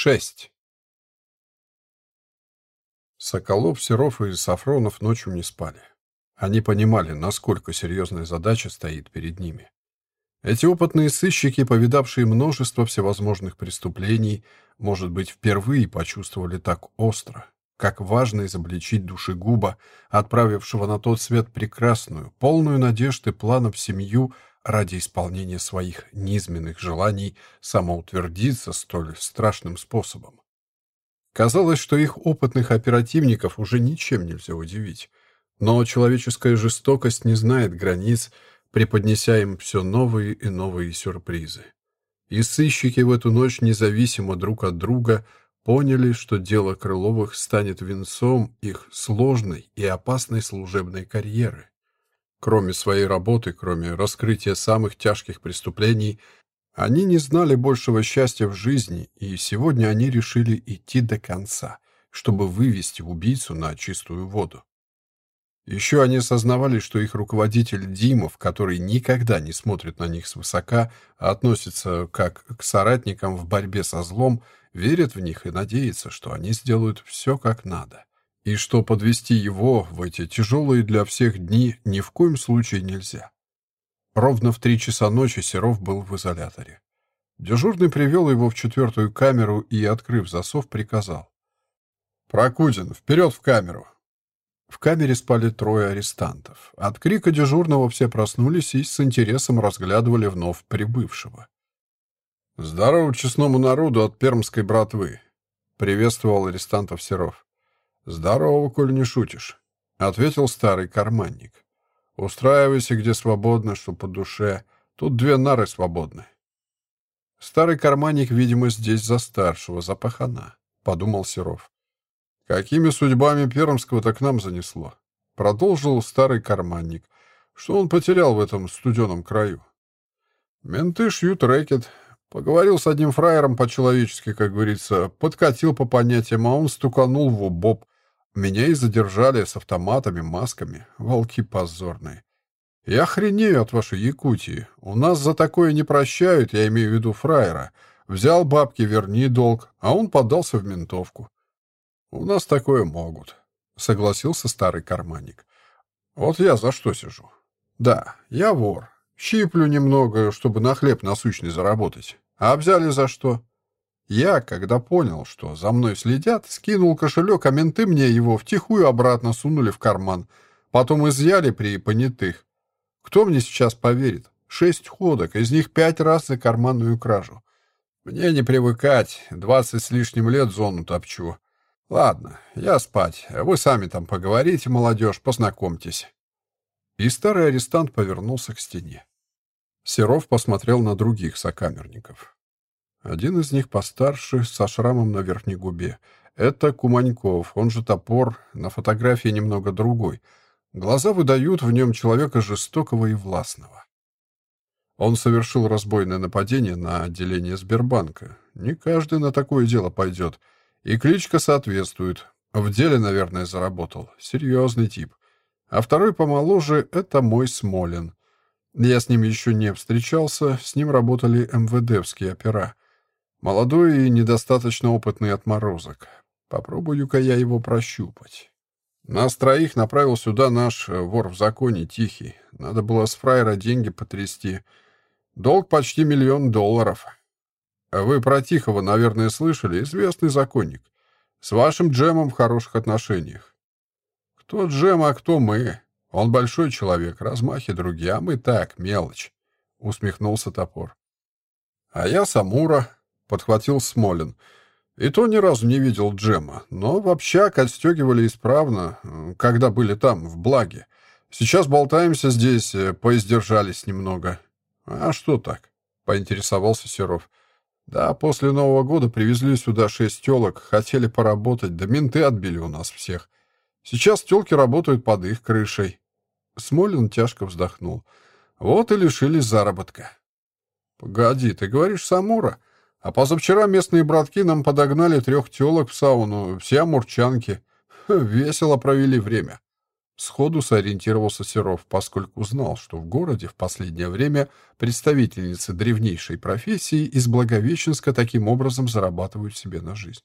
6. Соколов, Серов и Сафронов ночью не спали. Они понимали, насколько серьезная задача стоит перед ними. Эти опытные сыщики, повидавшие множество всевозможных преступлений, может быть, впервые почувствовали так остро, как важно изобличить душегуба, отправившего на тот свет прекрасную, полную надежд и планов семью ради исполнения своих низменных желаний самоутвердиться столь страшным способом. Казалось, что их опытных оперативников уже ничем нельзя удивить, но человеческая жестокость не знает границ, преподнеся им все новые и новые сюрпризы. И сыщики в эту ночь независимо друг от друга поняли, что дело Крыловых станет венцом их сложной и опасной служебной карьеры. Кроме своей работы, кроме раскрытия самых тяжких преступлений, они не знали большего счастья в жизни, и сегодня они решили идти до конца, чтобы вывести убийцу на чистую воду. Еще они осознавали, что их руководитель Димов, который никогда не смотрит на них свысока, а относится как к соратникам в борьбе со злом, верит в них и надеется, что они сделают все как надо и что подвести его в эти тяжелые для всех дни ни в коем случае нельзя. Ровно в три часа ночи Серов был в изоляторе. Дежурный привел его в четвертую камеру и, открыв засов, приказал. «Прокудин, вперед в камеру!» В камере спали трое арестантов. От крика дежурного все проснулись и с интересом разглядывали вновь прибывшего. «Здорово честному народу от пермской братвы!» — приветствовал арестантов Серов. «Здорово, коль не шутишь», — ответил старый карманник. «Устраивайся, где свободно, что по душе. Тут две нары свободны». «Старый карманник, видимо, здесь за старшего, за пахана», — подумал Серов. «Какими судьбами Пермского-то к нам занесло?» — продолжил старый карманник. «Что он потерял в этом студеном краю?» «Менты шьют рэкет. Поговорил с одним фраером по-человечески, как говорится, подкатил по понятиям, а он стуканул в убоб. Меня и задержали с автоматами, масками. Волки позорные. Я охренею от вашей Якутии. У нас за такое не прощают, я имею в виду фраера. Взял бабки, верни долг, а он подался в ментовку. У нас такое могут, согласился старый карманник. Вот я за что сижу? Да, я вор. Щиплю немного, чтобы на хлеб насущный заработать. А взяли за что? Я, когда понял, что за мной следят, скинул кошелек, а менты мне его втихую обратно сунули в карман. Потом изъяли при понятых. Кто мне сейчас поверит? Шесть ходок, из них пять раз за карманную кражу. Мне не привыкать, двадцать с лишним лет зону топчу. Ладно, я спать, вы сами там поговорите, молодежь, познакомьтесь. И старый арестант повернулся к стене. Серов посмотрел на других сокамерников. Один из них постарше, со шрамом на верхней губе. Это Куманьков, он же топор, на фотографии немного другой. Глаза выдают в нем человека жестокого и властного. Он совершил разбойное нападение на отделение Сбербанка. Не каждый на такое дело пойдет. И кличка соответствует. В деле, наверное, заработал. Серьезный тип. А второй помоложе — это мой Смолин. Я с ним еще не встречался, с ним работали МВДовские опера. Молодой и недостаточно опытный отморозок. Попробую-ка я его прощупать. Нас троих направил сюда наш э, вор в законе, Тихий. Надо было с фраера деньги потрясти. Долг почти миллион долларов. Вы про Тихого, наверное, слышали, известный законник. С вашим Джемом в хороших отношениях. Кто Джем, а кто мы? Он большой человек, размахи другие, а мы так, мелочь. Усмехнулся топор. А я Самура, подхватил Смолин. И то ни разу не видел Джема, но в общак отстегивали исправно, когда были там, в Благе. Сейчас болтаемся здесь, э, поиздержались немного. А что так? Поинтересовался Серов. Да, после Нового года привезли сюда шесть телок, хотели поработать, да менты отбили у нас всех. Сейчас телки работают под их крышей. Смолин тяжко вздохнул. Вот и лишились заработка. Погоди, ты говоришь Самура? А позавчера местные братки нам подогнали трех телок в сауну, все амурчанки. Весело провели время. Сходу сориентировался Серов, поскольку знал, что в городе в последнее время представительницы древнейшей профессии из Благовещенска таким образом зарабатывают себе на жизнь.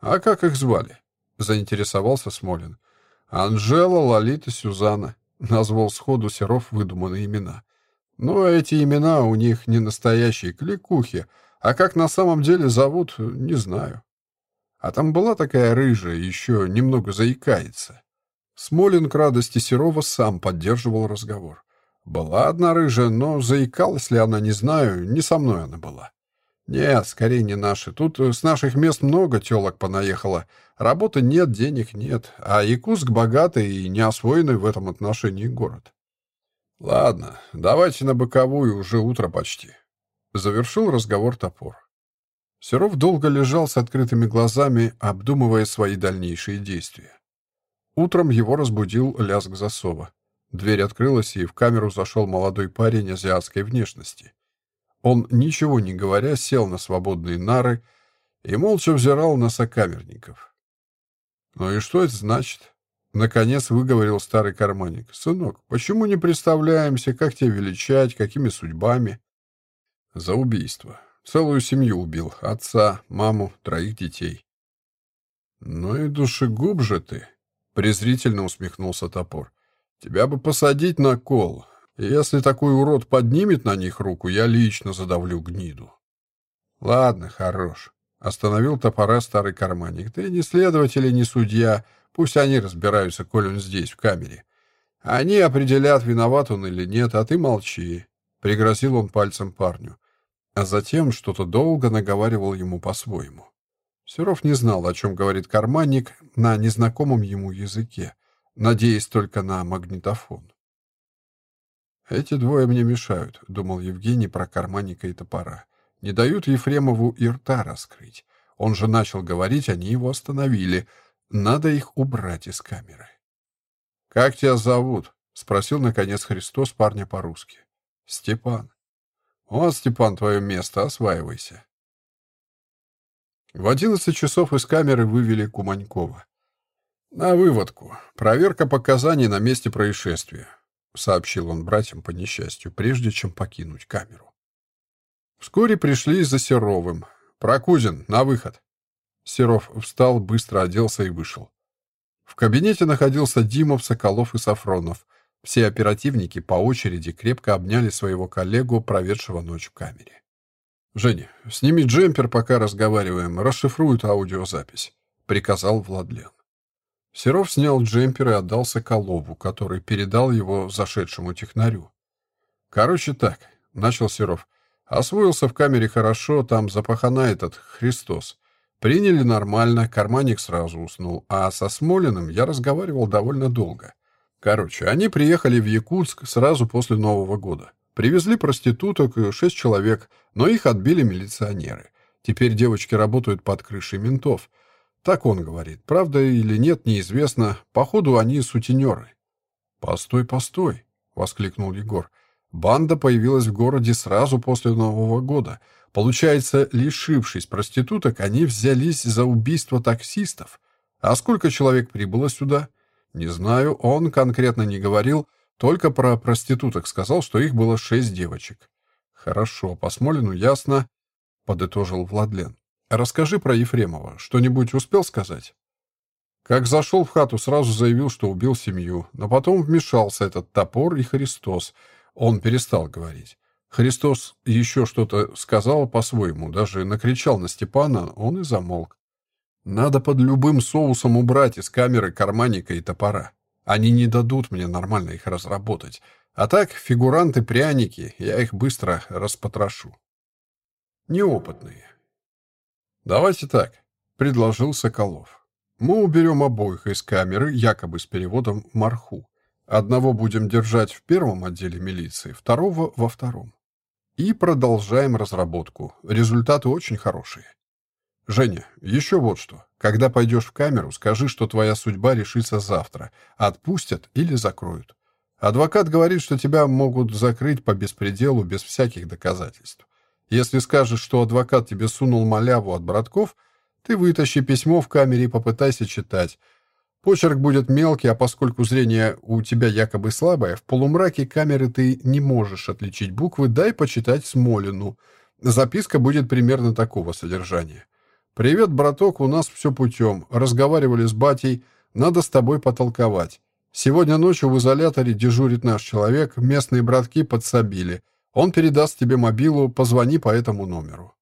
«А как их звали?» — заинтересовался Смолин. «Анжела, Лолита, Сюзанна», — назвал сходу Серов выдуманные имена. «Но эти имена у них не настоящие кликухи, а как на самом деле зовут, не знаю. А там была такая рыжая, еще немного заикается. Смолин к радости Серова сам поддерживал разговор. Была одна рыжая, но заикалась ли она, не знаю, не со мной она была. Нет, скорее не наши. Тут с наших мест много телок понаехало. Работы нет, денег нет. А Якутск богатый и неосвоенный в этом отношении город. Ладно, давайте на боковую, уже утро почти. Завершил разговор топор. Серов долго лежал с открытыми глазами, обдумывая свои дальнейшие действия. Утром его разбудил лязг засова. Дверь открылась, и в камеру зашел молодой парень азиатской внешности. Он, ничего не говоря, сел на свободные нары и молча взирал на сокамерников. «Ну и что это значит?» Наконец выговорил старый карманник. «Сынок, почему не представляемся, как тебя величать, какими судьбами?» «За убийство. Целую семью убил. Отца, маму, троих детей». «Ну и душегуб же ты!» презрительно усмехнулся топор. Тебя бы посадить на кол. Если такой урод поднимет на них руку, я лично задавлю гниду. Ладно, хорош. Остановил топора старый карманник. Ты не следователь и не судья. Пусть они разбираются, коль он здесь, в камере. Они определят, виноват он или нет, а ты молчи. Пригрозил он пальцем парню. А затем что-то долго наговаривал ему по-своему. Серов не знал, о чем говорит карманник на незнакомом ему языке, надеясь только на магнитофон. «Эти двое мне мешают», — думал Евгений про карманника и топора. «Не дают Ефремову и рта раскрыть. Он же начал говорить, они его остановили. Надо их убрать из камеры». «Как тебя зовут?» — спросил, наконец, Христос парня по-русски. «Степан». «Вот, Степан, твое место, осваивайся». В одиннадцать часов из камеры вывели Куманькова. «На выводку. Проверка показаний на месте происшествия», — сообщил он братьям по несчастью, прежде чем покинуть камеру. Вскоре пришли за Серовым. «Прокузин, на выход!» Серов встал, быстро оделся и вышел. В кабинете находился Димов, Соколов и Сафронов. Все оперативники по очереди крепко обняли своего коллегу, проведшего ночь в камере. «Женя, сними джемпер, пока разговариваем, расшифруют аудиозапись», — приказал Владлен. Серов снял джемпер и отдал Соколову, который передал его зашедшему технарю. «Короче так», — начал Серов, — «освоился в камере хорошо, там запахана этот Христос. Приняли нормально, карманник сразу уснул, а со Смолиным я разговаривал довольно долго. Короче, они приехали в Якутск сразу после Нового года. Привезли проституток, шесть человек, но их отбили милиционеры. Теперь девочки работают под крышей ментов. Так он говорит. Правда или нет, неизвестно. Походу, они сутенеры. «Постой, постой!» — воскликнул Егор. «Банда появилась в городе сразу после Нового года. Получается, лишившись проституток, они взялись за убийство таксистов. А сколько человек прибыло сюда? Не знаю, он конкретно не говорил, только про проституток сказал, что их было шесть девочек. Хорошо, по Смолину ясно, подытожил Владлен. Расскажи про Ефремова. Что-нибудь успел сказать? Как зашел в хату, сразу заявил, что убил семью, но потом вмешался этот топор и Христос. Он перестал говорить. Христос еще что-то сказал по-своему, даже накричал на Степана, он и замолк. Надо под любым соусом убрать из камеры карманника и топора. Они не дадут мне нормально их разработать. А так, фигуранты-пряники, я их быстро распотрошу. Неопытные. Давайте так, предложил Соколов. Мы уберем обоих из камеры, якобы с переводом «Марху». Одного будем держать в первом отделе милиции, второго — во втором. И продолжаем разработку. Результаты очень хорошие. Женя, еще вот что. Когда пойдешь в камеру, скажи, что твоя судьба решится завтра. Отпустят или закроют. Адвокат говорит, что тебя могут закрыть по беспределу без всяких доказательств. Если скажешь, что адвокат тебе сунул маляву от братков, ты вытащи письмо в камере и попытайся читать. Почерк будет мелкий, а поскольку зрение у тебя якобы слабое, в полумраке камеры ты не можешь отличить буквы, дай почитать Смолину. Записка будет примерно такого содержания. «Привет, браток, у нас все путем. Разговаривали с батей. Надо с тобой потолковать. Сегодня ночью в изоляторе дежурит наш человек, местные братки подсобили. Он передаст тебе мобилу, позвони по этому номеру».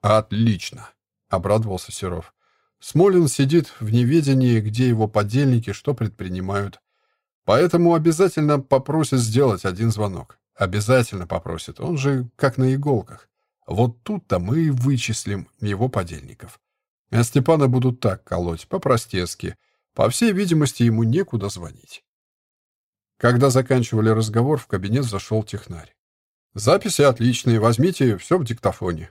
«Отлично», — обрадовался Серов. Смолин сидит в неведении, где его подельники, что предпринимают. Поэтому обязательно попросит сделать один звонок. Обязательно попросит. Он же как на иголках. Вот тут-то мы и вычислим его подельников. А Степана будут так колоть, по-простецки. По всей видимости, ему некуда звонить. Когда заканчивали разговор, в кабинет зашел технарь. «Записи отличные, возьмите все в диктофоне».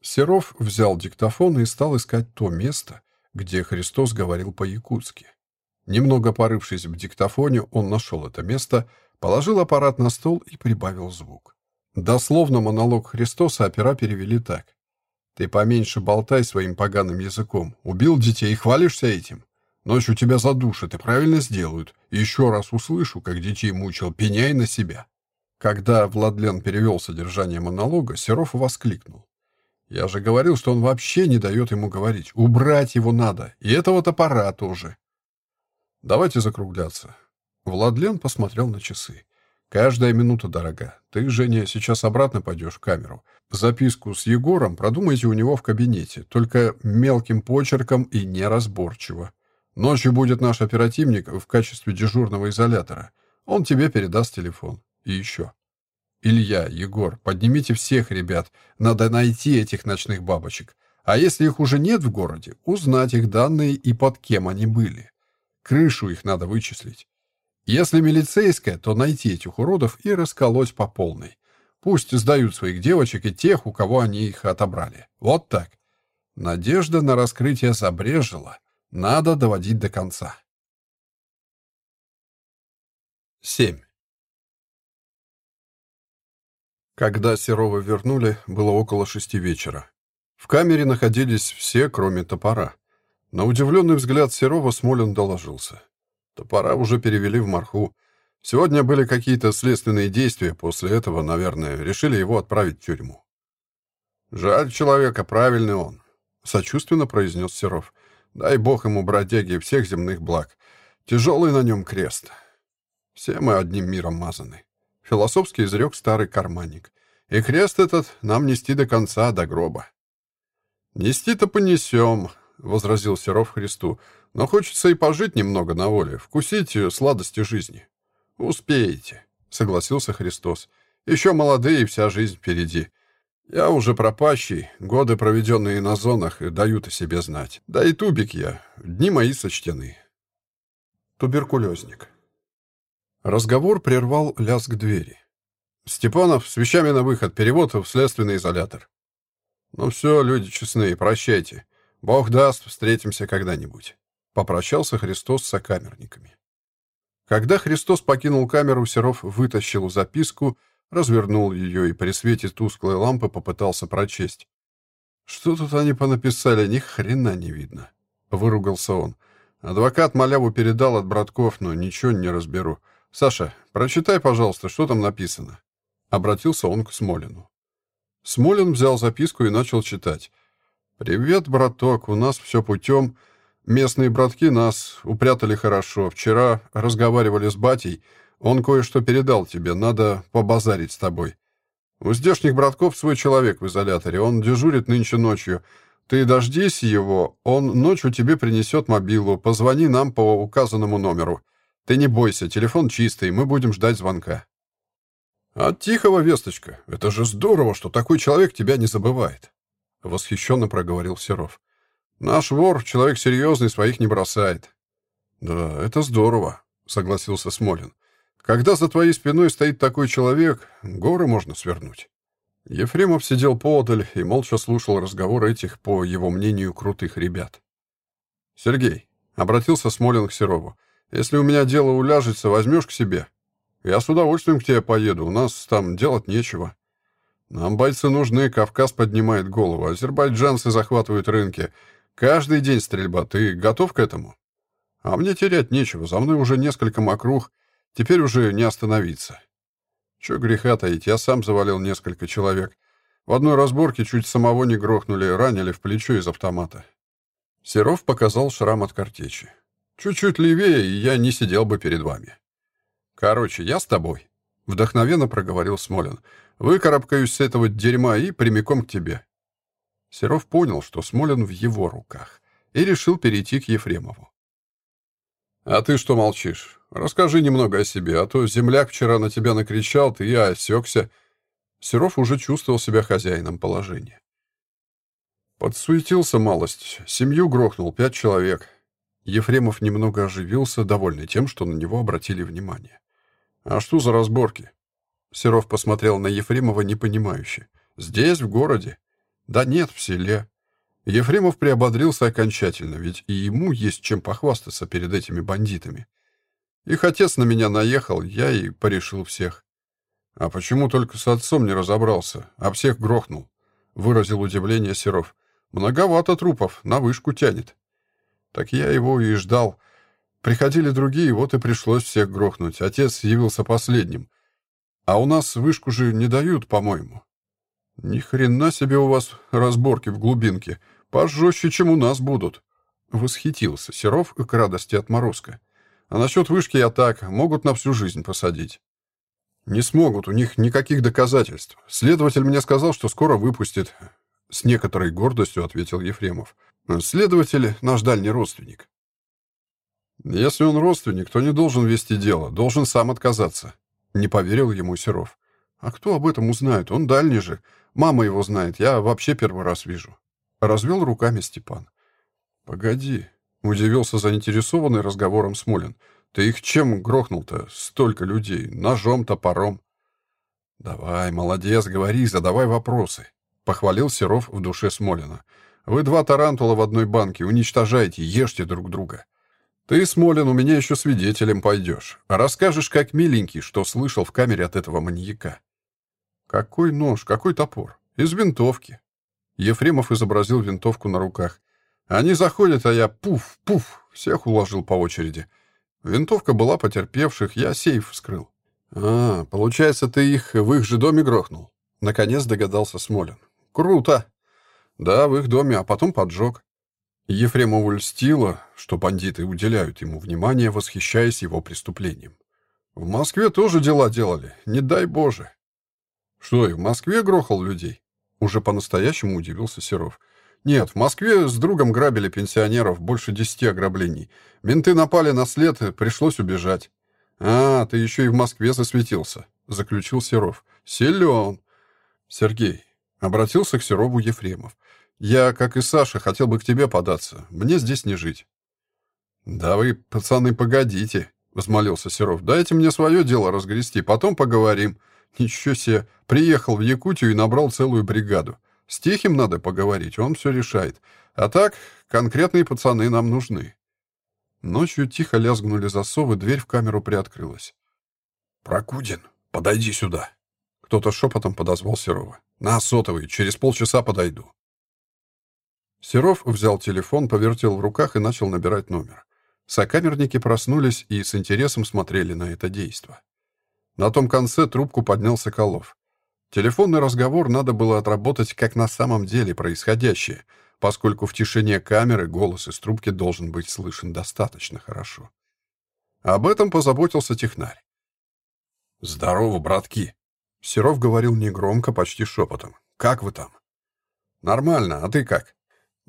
Серов взял диктофон и стал искать то место, где Христос говорил по-якутски. Немного порывшись в диктофоне, он нашел это место, положил аппарат на стол и прибавил звук. Дословно монолог Христоса опера перевели так. «Ты поменьше болтай своим поганым языком. Убил детей и хвалишься этим. Ночью тебя задушат и правильно сделают. Еще раз услышу, как детей мучил, пеняй на себя». Когда Владлен перевел содержание монолога, Серов воскликнул. Я же говорил, что он вообще не дает ему говорить. Убрать его надо. И этого топора тоже. Давайте закругляться. Владлен посмотрел на часы. Каждая минута дорога. Ты, Женя, сейчас обратно пойдешь в камеру. Записку с Егором продумайте у него в кабинете, только мелким почерком и неразборчиво. Ночью будет наш оперативник в качестве дежурного изолятора. Он тебе передаст телефон. И еще. Илья, Егор, поднимите всех ребят. Надо найти этих ночных бабочек. А если их уже нет в городе, узнать их данные и под кем они были. Крышу их надо вычислить. Если милицейская, то найти этих уродов и расколоть по полной. Пусть сдают своих девочек и тех, у кого они их отобрали. Вот так. Надежда на раскрытие забрежила. Надо доводить до конца. 7. Когда Серова вернули, было около шести вечера. В камере находились все, кроме топора. На удивленный взгляд Серова Смолин доложился. Топора уже перевели в Марху. Сегодня были какие-то следственные действия, после этого, наверное, решили его отправить в тюрьму. «Жаль человека, правильный он», — сочувственно произнес Серов. «Дай бог ему, бродяги, всех земных благ. Тяжелый на нем крест. Все мы одним миром мазаны». Философски изрек старый карманник. И крест этот нам нести до конца, до гроба. «Нести-то понесем», — возразил Серов Христу. «Но хочется и пожить немного на воле, вкусить сладости жизни». «Успеете», — согласился Христос. «Еще молодые, вся жизнь впереди. Я уже пропащий, годы, проведенные на зонах, дают о себе знать. Да и тубик я, дни мои сочтены». Туберкулезник. Разговор прервал лязг двери. «Степанов, с вещами на выход, перевод в следственный изолятор». «Ну все, люди честные, прощайте. Бог даст, встретимся когда-нибудь». Попрощался Христос с сокамерниками. Когда Христос покинул камеру, Серов вытащил записку, развернул ее и при свете тусклой лампы попытался прочесть. «Что тут они понаписали? Ни хрена не видно», — выругался он. Адвокат маляву передал от братков, но ничего не разберу. «Саша, прочитай, пожалуйста, что там написано». Обратился он к Смолину. Смолин взял записку и начал читать. «Привет, браток, у нас все путем. Местные братки нас упрятали хорошо. Вчера разговаривали с батей. Он кое-что передал тебе, надо побазарить с тобой. У здешних братков свой человек в изоляторе, он дежурит нынче ночью. Ты дождись его, он ночью тебе принесет мобилу, позвони нам по указанному номеру. Ты не бойся, телефон чистый, мы будем ждать звонка. От тихого весточка. Это же здорово, что такой человек тебя не забывает. Восхищенно проговорил Серов. Наш вор, человек серьезный, своих не бросает. Да, это здорово, согласился Смолин. Когда за твоей спиной стоит такой человек, горы можно свернуть. Ефремов сидел поодаль и молча слушал разговор этих, по его мнению, крутых ребят. «Сергей», — обратился Смолин к Серову, — если у меня дело уляжется, возьмешь к себе. Я с удовольствием к тебе поеду, у нас там делать нечего. Нам бойцы нужны, Кавказ поднимает голову, азербайджанцы захватывают рынки. Каждый день стрельба. Ты готов к этому? А мне терять нечего, за мной уже несколько мокрух, теперь уже не остановиться. Че греха таить, я сам завалил несколько человек. В одной разборке чуть самого не грохнули, ранили в плечо из автомата. Серов показал шрам от картечи. Чуть-чуть левее, и я не сидел бы перед вами. Короче, я с тобой. Вдохновенно проговорил Смолин. Выкарабкаюсь с этого дерьма и прямиком к тебе. Серов понял, что Смолин в его руках, и решил перейти к Ефремову. «А ты что молчишь? Расскажи немного о себе, а то земляк вчера на тебя накричал, ты и осекся». Серов уже чувствовал себя хозяином положения. Подсуетился малость, семью грохнул, пять человек. Ефремов немного оживился, довольный тем, что на него обратили внимание. «А что за разборки?» Серов посмотрел на Ефремова непонимающе. «Здесь, в городе?» «Да нет, в селе». Ефремов приободрился окончательно, ведь и ему есть чем похвастаться перед этими бандитами. Их отец на меня наехал, я и порешил всех. А почему только с отцом не разобрался, а всех грохнул? Выразил удивление Серов. Многовато трупов, на вышку тянет. Так я его и ждал. Приходили другие, вот и пришлось всех грохнуть. Отец явился последним. А у нас вышку же не дают, по-моему. Ни хрена себе у вас разборки в глубинке. Пожестче, чем у нас будут. Восхитился Серов к радости отморозка. А насчет вышки я так, могут на всю жизнь посадить. Не смогут, у них никаких доказательств. Следователь мне сказал, что скоро выпустит. С некоторой гордостью ответил Ефремов. Следователь — наш дальний родственник. Если он родственник, то не должен вести дело, должен сам отказаться. Не поверил ему Серов. А кто об этом узнает? Он дальний же. Мама его знает, я вообще первый раз вижу. Развел руками Степан. Погоди, удивился заинтересованный разговором Смолин. Ты их чем грохнул-то? Столько людей. Ножом, топором. Давай, молодец, говори, задавай вопросы. Похвалил Серов в душе Смолина. Вы два тарантула в одной банке, уничтожайте, ешьте друг друга. Ты, Смолин, у меня еще свидетелем пойдешь. Расскажешь, как миленький, что слышал в камере от этого маньяка. Какой нож, какой топор? Из винтовки. Ефремов изобразил винтовку на руках. Они заходят, а я пуф, пуф, всех уложил по очереди. Винтовка была потерпевших, я сейф вскрыл. А, получается, ты их в их же доме грохнул? Наконец догадался Смолин. Круто. Да, в их доме, а потом поджег. Ефремову льстило, что бандиты уделяют ему внимание, восхищаясь его преступлением. В Москве тоже дела делали, не дай Боже. Что, и в Москве грохал людей? Уже по-настоящему удивился Серов. Нет, в Москве с другом грабили пенсионеров, больше десяти ограблений. Менты напали на след, пришлось убежать. А, ты еще и в Москве засветился, заключил Серов. Силен. Сергей, обратился к Серову Ефремов. Я, как и Саша, хотел бы к тебе податься. Мне здесь не жить». «Да вы, пацаны, погодите», — возмолился Серов. «Дайте мне свое дело разгрести, потом поговорим». Ничего себе, приехал в Якутию и набрал целую бригаду. С Тихим надо поговорить, он все решает. А так, конкретные пацаны нам нужны. Ночью тихо лязгнули засовы, дверь в камеру приоткрылась. «Прокудин, подойди сюда!» Кто-то шепотом подозвал Серова. «На, сотовый, через полчаса подойду». Серов взял телефон, повертел в руках и начал набирать номер. Сокамерники проснулись и с интересом смотрели на это действо. На том конце трубку поднял Соколов. Телефонный разговор надо было отработать как на самом деле происходящее, поскольку в тишине камеры голос из трубки должен быть слышен достаточно хорошо. Об этом позаботился технарь. «Здорово, братки!» Серов говорил негромко, почти шепотом. «Как вы там?» «Нормально, а ты как?»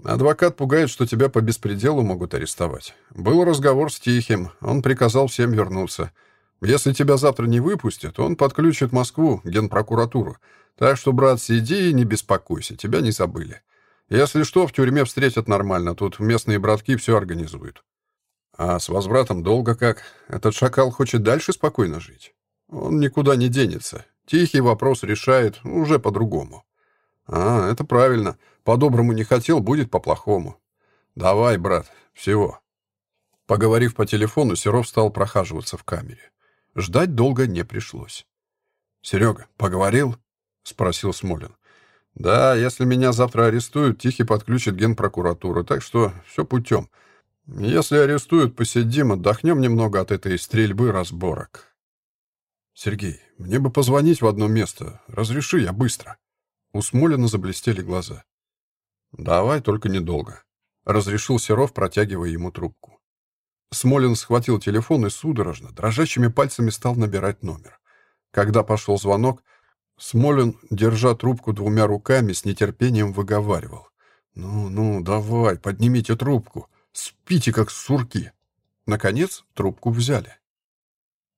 Адвокат пугает, что тебя по беспределу могут арестовать. Был разговор с Тихим, он приказал всем вернуться. Если тебя завтра не выпустят, он подключит Москву, генпрокуратуру. Так что, брат, сиди и не беспокойся, тебя не забыли. Если что, в тюрьме встретят нормально, тут местные братки все организуют. А с возвратом долго как? Этот шакал хочет дальше спокойно жить? Он никуда не денется. Тихий вопрос решает уже по-другому. А, это правильно. По-доброму не хотел, будет по-плохому. Давай, брат, всего. Поговорив по телефону, Серов стал прохаживаться в камере. Ждать долго не пришлось. «Серега, поговорил?» — спросил Смолин. «Да, если меня завтра арестуют, Тихий подключит генпрокуратуру, так что все путем. Если арестуют, посидим, отдохнем немного от этой стрельбы разборок. Сергей, мне бы позвонить в одно место. Разреши, я быстро. У Смолина заблестели глаза. Давай, только недолго. Разрешил Серов, протягивая ему трубку. Смолин схватил телефон и судорожно, дрожащими пальцами стал набирать номер. Когда пошел звонок, Смолин, держа трубку двумя руками, с нетерпением выговаривал. «Ну, ну, давай, поднимите трубку. Спите, как сурки». Наконец, трубку взяли.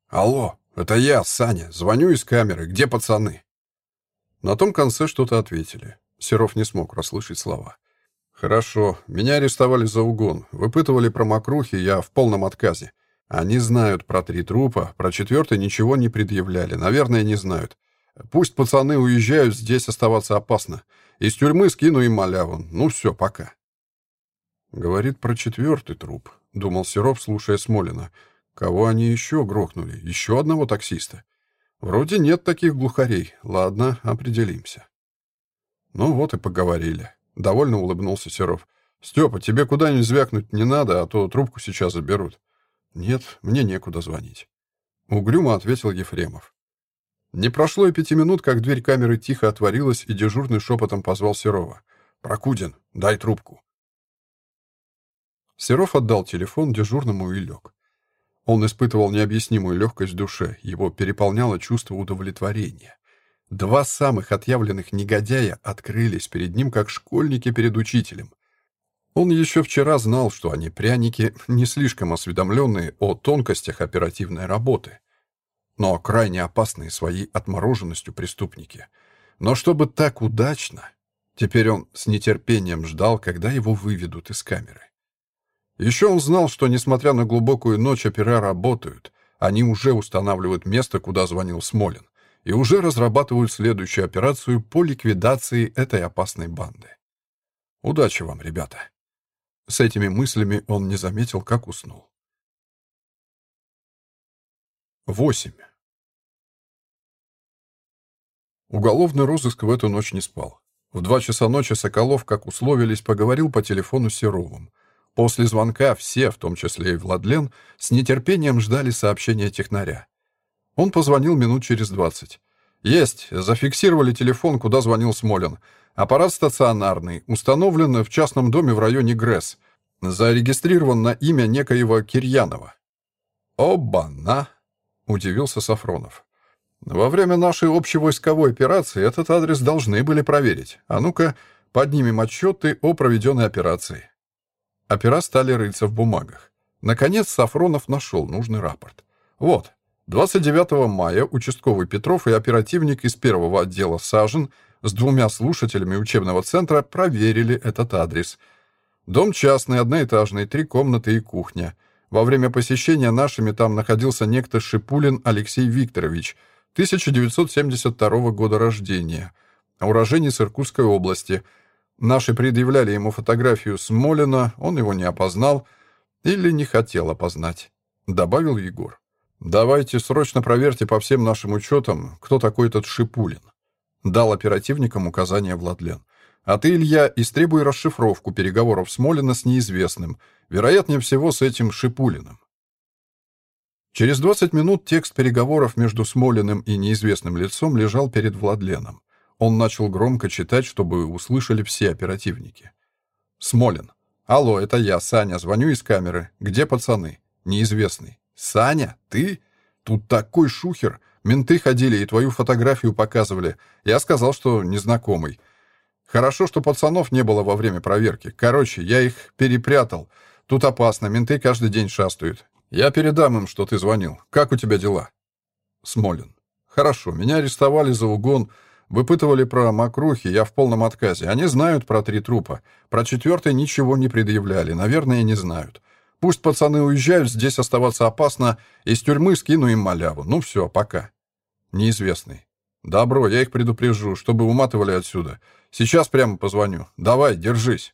«Алло, это я, Саня. Звоню из камеры. Где пацаны?» На том конце что-то ответили. Серов не смог расслышать слова. «Хорошо. Меня арестовали за угон. Выпытывали про мокрухи, я в полном отказе. Они знают про три трупа, про четвертый ничего не предъявляли. Наверное, не знают. Пусть пацаны уезжают, здесь оставаться опасно. Из тюрьмы скину им маляву. Ну все, пока». Говорит про четвертый труп, думал Серов, слушая Смолина. Кого они еще грохнули? Еще одного таксиста? Вроде нет таких глухарей. Ладно, определимся. Ну вот и поговорили. Довольно улыбнулся Серов. «Степа, тебе куда-нибудь звякнуть не надо, а то трубку сейчас заберут». «Нет, мне некуда звонить». Угрюмо ответил Ефремов. Не прошло и пяти минут, как дверь камеры тихо отворилась, и дежурный шепотом позвал Серова. «Прокудин, дай трубку». Серов отдал телефон дежурному и лег. Он испытывал необъяснимую легкость в душе, его переполняло чувство удовлетворения. Два самых отъявленных негодяя открылись перед ним, как школьники перед учителем. Он еще вчера знал, что они пряники, не слишком осведомленные о тонкостях оперативной работы, но крайне опасные своей отмороженностью преступники. Но чтобы так удачно, теперь он с нетерпением ждал, когда его выведут из камеры. Еще он знал, что, несмотря на глубокую ночь, опера работают, они уже устанавливают место, куда звонил Смолин и уже разрабатывают следующую операцию по ликвидации этой опасной банды. Удачи вам, ребята. С этими мыслями он не заметил, как уснул. 8. Уголовный розыск в эту ночь не спал. В два часа ночи Соколов, как условились, поговорил по телефону с Серовым. После звонка все, в том числе и Владлен, с нетерпением ждали сообщения технаря. Он позвонил минут через двадцать. «Есть. Зафиксировали телефон, куда звонил Смолин. Аппарат стационарный, установлен в частном доме в районе ГРЭС. Зарегистрирован на имя некоего Кирьянова». «Оба-на!» — удивился Сафронов. «Во время нашей общевойсковой операции этот адрес должны были проверить. А ну-ка, поднимем отчеты о проведенной операции». Опера стали рыться в бумагах. Наконец Сафронов нашел нужный рапорт. «Вот, 29 мая участковый Петров и оперативник из первого отдела Сажен с двумя слушателями учебного центра проверили этот адрес. Дом частный, одноэтажный, три комнаты и кухня. Во время посещения нашими там находился некто Шипулин Алексей Викторович, 1972 года рождения, уроженец Иркутской области. Наши предъявляли ему фотографию Смолина, он его не опознал или не хотел опознать, добавил Егор. «Давайте срочно проверьте по всем нашим учетам, кто такой этот Шипулин», — дал оперативникам указание Владлен. «А ты, Илья, истребуй расшифровку переговоров Смолина с неизвестным, вероятнее всего с этим Шипулиным». Через 20 минут текст переговоров между Смолиным и неизвестным лицом лежал перед Владленом. Он начал громко читать, чтобы услышали все оперативники. «Смолин. Алло, это я, Саня, звоню из камеры. Где пацаны? Неизвестный. «Саня, ты? Тут такой шухер. Менты ходили и твою фотографию показывали. Я сказал, что незнакомый. Хорошо, что пацанов не было во время проверки. Короче, я их перепрятал. Тут опасно, менты каждый день шастают. Я передам им, что ты звонил. Как у тебя дела?» Смолин. «Хорошо, меня арестовали за угон». Выпытывали про мокрухи, я в полном отказе. Они знают про три трупа. Про четвертый ничего не предъявляли. Наверное, не знают. Пусть пацаны уезжают, здесь оставаться опасно. Из тюрьмы скину им маляву. Ну все, пока. Неизвестный. Добро, я их предупрежу, чтобы уматывали отсюда. Сейчас прямо позвоню. Давай, держись.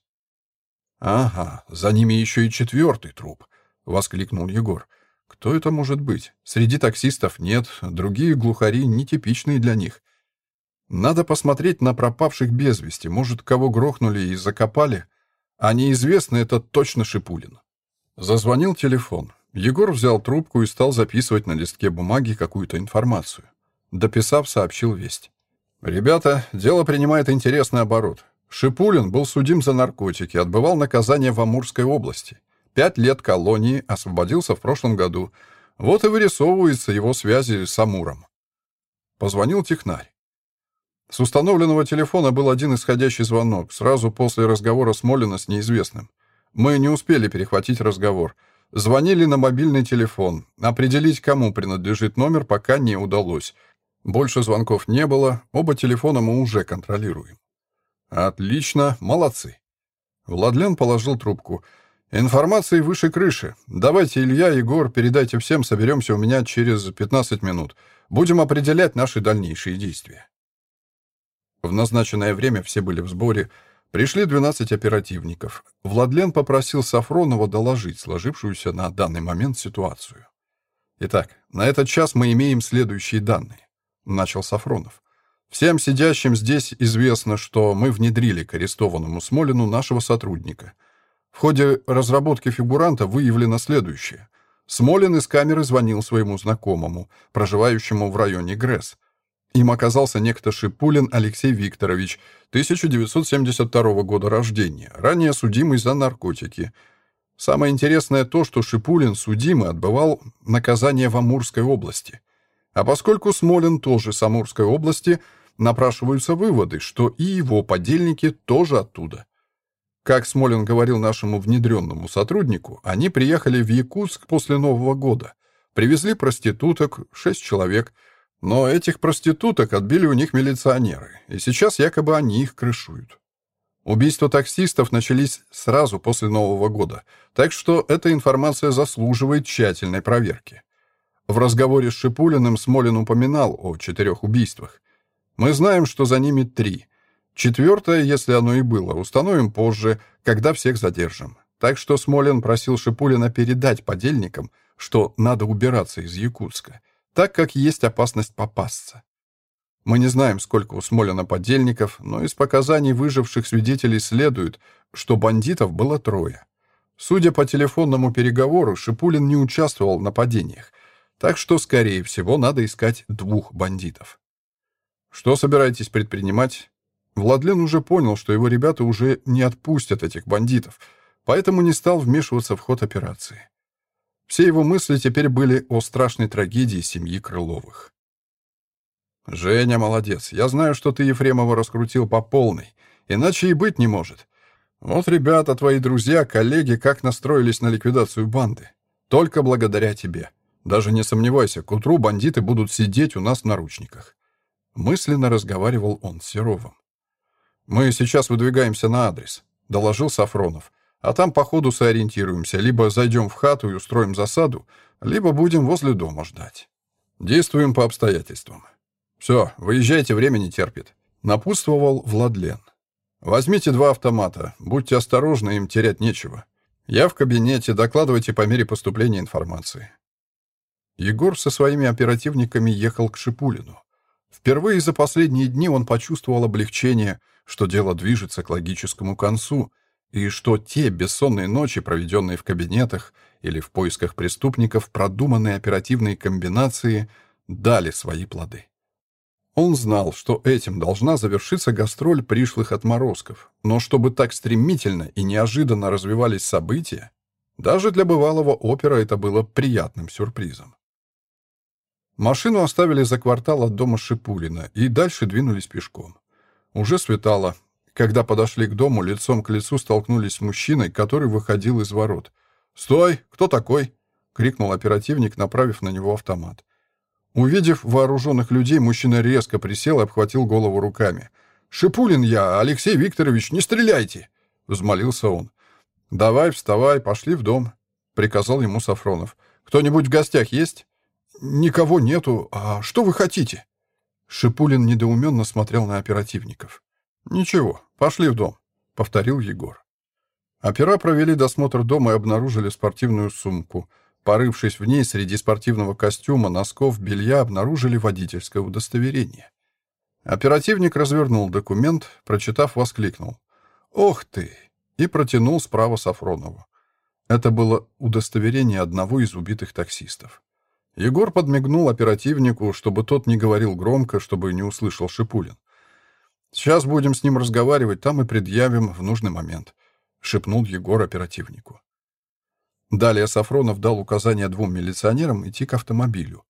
Ага, за ними еще и четвертый труп, воскликнул Егор. Кто это может быть? Среди таксистов нет, другие глухари нетипичные для них. Надо посмотреть на пропавших без вести. Может, кого грохнули и закопали? А неизвестный это точно Шипулин. Зазвонил телефон. Егор взял трубку и стал записывать на листке бумаги какую-то информацию. Дописав, сообщил весть. «Ребята, дело принимает интересный оборот. Шипулин был судим за наркотики, отбывал наказание в Амурской области. Пять лет колонии, освободился в прошлом году. Вот и вырисовываются его связи с Амуром». Позвонил технарь. С установленного телефона был один исходящий звонок, сразу после разговора Смолина с неизвестным. Мы не успели перехватить разговор — Звонили на мобильный телефон. Определить, кому принадлежит номер, пока не удалось. Больше звонков не было, оба телефона мы уже контролируем. Отлично, молодцы. Владлен положил трубку. Информации выше крыши. Давайте, Илья, Егор, передайте всем, соберемся у меня через 15 минут. Будем определять наши дальнейшие действия. В назначенное время все были в сборе. Пришли 12 оперативников. Владлен попросил Сафронова доложить сложившуюся на данный момент ситуацию. «Итак, на этот час мы имеем следующие данные», — начал Сафронов. «Всем сидящим здесь известно, что мы внедрили к арестованному Смолину нашего сотрудника. В ходе разработки фигуранта выявлено следующее. Смолин из камеры звонил своему знакомому, проживающему в районе ГРЭС, им оказался некто Шипулин Алексей Викторович, 1972 года рождения, ранее судимый за наркотики. Самое интересное то, что Шипулин судимый отбывал наказание в Амурской области. А поскольку Смолин тоже с Амурской области, напрашиваются выводы, что и его подельники тоже оттуда. Как Смолин говорил нашему внедренному сотруднику, они приехали в Якутск после Нового года, привезли проституток, шесть человек – но этих проституток отбили у них милиционеры, и сейчас якобы они их крышуют. Убийства таксистов начались сразу после Нового года, так что эта информация заслуживает тщательной проверки. В разговоре с Шипулиным Смолин упоминал о четырех убийствах. Мы знаем, что за ними три. Четвертое, если оно и было, установим позже, когда всех задержим. Так что Смолин просил Шипулина передать подельникам, что надо убираться из Якутска, так как есть опасность попасться. Мы не знаем, сколько у Смолина подельников, но из показаний выживших свидетелей следует, что бандитов было трое. Судя по телефонному переговору, Шипулин не участвовал в нападениях, так что, скорее всего, надо искать двух бандитов. Что собираетесь предпринимать? Владлен уже понял, что его ребята уже не отпустят этих бандитов, поэтому не стал вмешиваться в ход операции. Все его мысли теперь были о страшной трагедии семьи Крыловых. «Женя молодец. Я знаю, что ты Ефремова раскрутил по полной. Иначе и быть не может. Вот ребята, твои друзья, коллеги, как настроились на ликвидацию банды. Только благодаря тебе. Даже не сомневайся, к утру бандиты будут сидеть у нас в наручниках». Мысленно разговаривал он с Серовым. «Мы сейчас выдвигаемся на адрес», — доложил Сафронов. А там по ходу сориентируемся. Либо зайдем в хату и устроим засаду, либо будем возле дома ждать. Действуем по обстоятельствам. Все, выезжайте, время не терпит. Напутствовал Владлен. Возьмите два автомата. Будьте осторожны, им терять нечего. Я в кабинете, докладывайте по мере поступления информации. Егор со своими оперативниками ехал к Шипулину. Впервые за последние дни он почувствовал облегчение, что дело движется к логическому концу, и что те бессонные ночи, проведенные в кабинетах или в поисках преступников, продуманные оперативные комбинации, дали свои плоды. Он знал, что этим должна завершиться гастроль пришлых отморозков, но чтобы так стремительно и неожиданно развивались события, даже для бывалого опера это было приятным сюрпризом. Машину оставили за квартал от дома Шипулина и дальше двинулись пешком. Уже светало, когда подошли к дому, лицом к лицу столкнулись с мужчиной, который выходил из ворот. «Стой! Кто такой?» — крикнул оперативник, направив на него автомат. Увидев вооруженных людей, мужчина резко присел и обхватил голову руками. «Шипулин я, Алексей Викторович, не стреляйте!» — взмолился он. «Давай, вставай, пошли в дом», — приказал ему Сафронов. «Кто-нибудь в гостях есть?» «Никого нету. А что вы хотите?» Шипулин недоуменно смотрел на оперативников. «Ничего, пошли в дом», — повторил Егор. Опера провели досмотр дома и обнаружили спортивную сумку. Порывшись в ней среди спортивного костюма, носков, белья, обнаружили водительское удостоверение. Оперативник развернул документ, прочитав, воскликнул. «Ох ты!» и протянул справа Сафронову. Это было удостоверение одного из убитых таксистов. Егор подмигнул оперативнику, чтобы тот не говорил громко, чтобы не услышал Шипулин. «Сейчас будем с ним разговаривать, там и предъявим в нужный момент», — шепнул Егор оперативнику. Далее Сафронов дал указание двум милиционерам идти к автомобилю.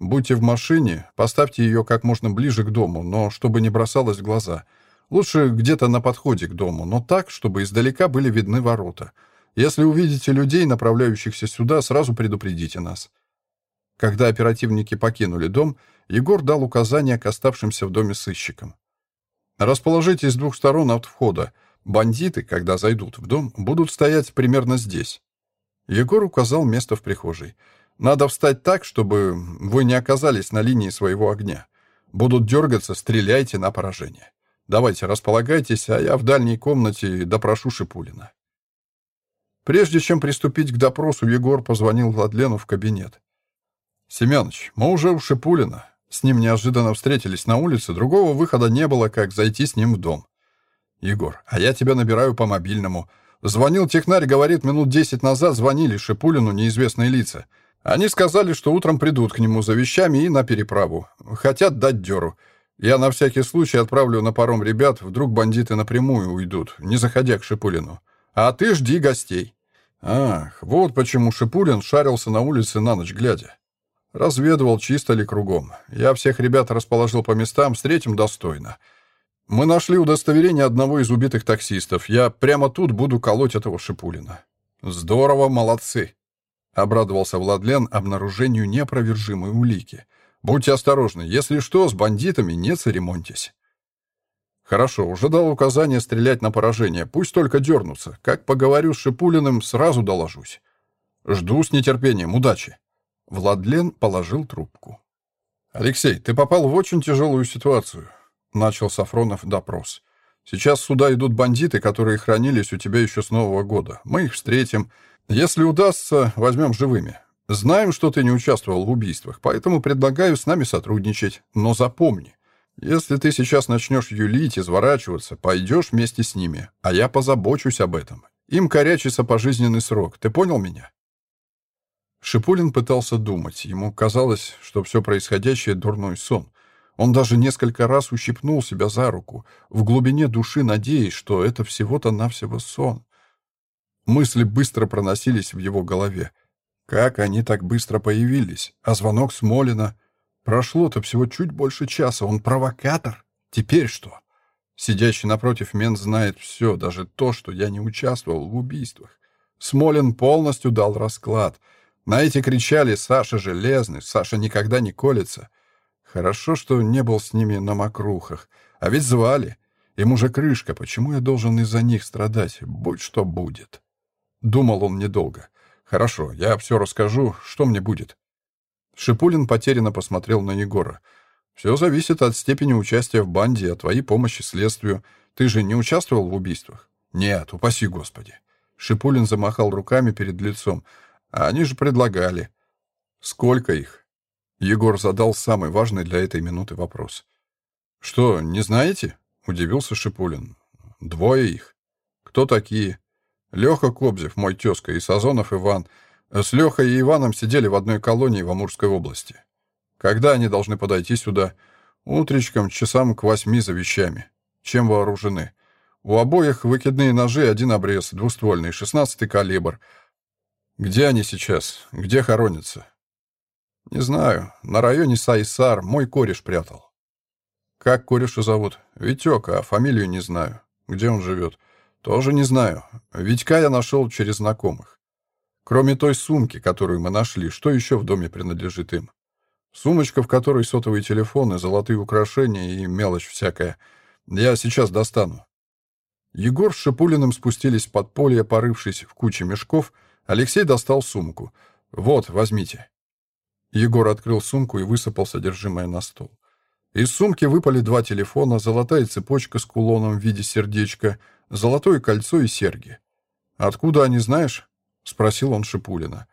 «Будьте в машине, поставьте ее как можно ближе к дому, но чтобы не бросалось в глаза. Лучше где-то на подходе к дому, но так, чтобы издалека были видны ворота. Если увидите людей, направляющихся сюда, сразу предупредите нас». Когда оперативники покинули дом, Егор дал указания к оставшимся в доме сыщикам. «Расположитесь с двух сторон от входа. Бандиты, когда зайдут в дом, будут стоять примерно здесь». Егор указал место в прихожей. «Надо встать так, чтобы вы не оказались на линии своего огня. Будут дергаться, стреляйте на поражение. Давайте, располагайтесь, а я в дальней комнате допрошу Шипулина». Прежде чем приступить к допросу, Егор позвонил Владлену в кабинет. «Семёныч, мы уже у Шипулина. С ним неожиданно встретились на улице, другого выхода не было, как зайти с ним в дом. Егор, а я тебя набираю по мобильному. Звонил технарь, говорит, минут десять назад звонили Шипулину неизвестные лица. Они сказали, что утром придут к нему за вещами и на переправу. Хотят дать дёру. Я на всякий случай отправлю на паром ребят, вдруг бандиты напрямую уйдут, не заходя к Шипулину. А ты жди гостей. Ах, вот почему Шипулин шарился на улице на ночь глядя. Разведывал, чисто ли кругом. Я всех ребят расположил по местам, встретим достойно. Мы нашли удостоверение одного из убитых таксистов. Я прямо тут буду колоть этого Шипулина. Здорово, молодцы. Обрадовался Владлен обнаружению неопровержимой улики. Будьте осторожны, если что, с бандитами не церемоньтесь. Хорошо, уже дал указание стрелять на поражение. Пусть только дернутся. Как поговорю с Шипулиным, сразу доложусь. Жду с нетерпением. Удачи. Владлен положил трубку. «Алексей, ты попал в очень тяжелую ситуацию», — начал Сафронов допрос. «Сейчас сюда идут бандиты, которые хранились у тебя еще с Нового года. Мы их встретим. Если удастся, возьмем живыми. Знаем, что ты не участвовал в убийствах, поэтому предлагаю с нами сотрудничать. Но запомни, если ты сейчас начнешь юлить, изворачиваться, пойдешь вместе с ними, а я позабочусь об этом. Им корячится пожизненный срок. Ты понял меня?» Шипулин пытался думать. Ему казалось, что все происходящее — дурной сон. Он даже несколько раз ущипнул себя за руку, в глубине души надеясь, что это всего-то навсего сон. Мысли быстро проносились в его голове. Как они так быстро появились? А звонок Смолина? Прошло-то всего чуть больше часа. Он провокатор? Теперь что? Сидящий напротив мент знает все, даже то, что я не участвовал в убийствах. Смолин полностью дал расклад — на эти кричали «Саша железный, Саша никогда не колется». Хорошо, что не был с ними на мокрухах. А ведь звали. Им уже крышка, почему я должен из-за них страдать? Будь что будет. Думал он недолго. Хорошо, я все расскажу, что мне будет. Шипулин потерянно посмотрел на Егора. Все зависит от степени участия в банде, от твоей помощи следствию. Ты же не участвовал в убийствах? Нет, упаси Господи. Шипулин замахал руками перед лицом. Они же предлагали. Сколько их? Егор задал самый важный для этой минуты вопрос. Что, не знаете? Удивился Шипулин. Двое их. Кто такие? Леха Кобзев, мой тезка, и Сазонов Иван. С Лехой и Иваном сидели в одной колонии в Амурской области. Когда они должны подойти сюда? Утречком, часам к восьми за вещами. Чем вооружены? У обоих выкидные ножи, один обрез, двуствольный, шестнадцатый калибр — где они сейчас? Где хоронятся? Не знаю. На районе Сайсар мой кореш прятал. Как кореша зовут? Витек, а фамилию не знаю. Где он живет? Тоже не знаю. Витька я нашел через знакомых. Кроме той сумки, которую мы нашли, что еще в доме принадлежит им? Сумочка, в которой сотовые телефоны, золотые украшения и мелочь всякая. Я сейчас достану. Егор с Шипулиным спустились в подполье, порывшись в куче мешков — Алексей достал сумку. «Вот, возьмите». Егор открыл сумку и высыпал содержимое на стол. Из сумки выпали два телефона, золотая цепочка с кулоном в виде сердечка, золотое кольцо и серьги. «Откуда они, знаешь?» — спросил он Шипулина.